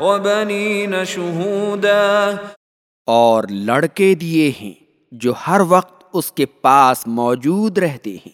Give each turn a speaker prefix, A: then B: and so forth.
A: وبنين شهودا
B: اور لڑکے دیے ہیں جو ہر وقت اس کے پاس موجود رہتے ہیں۔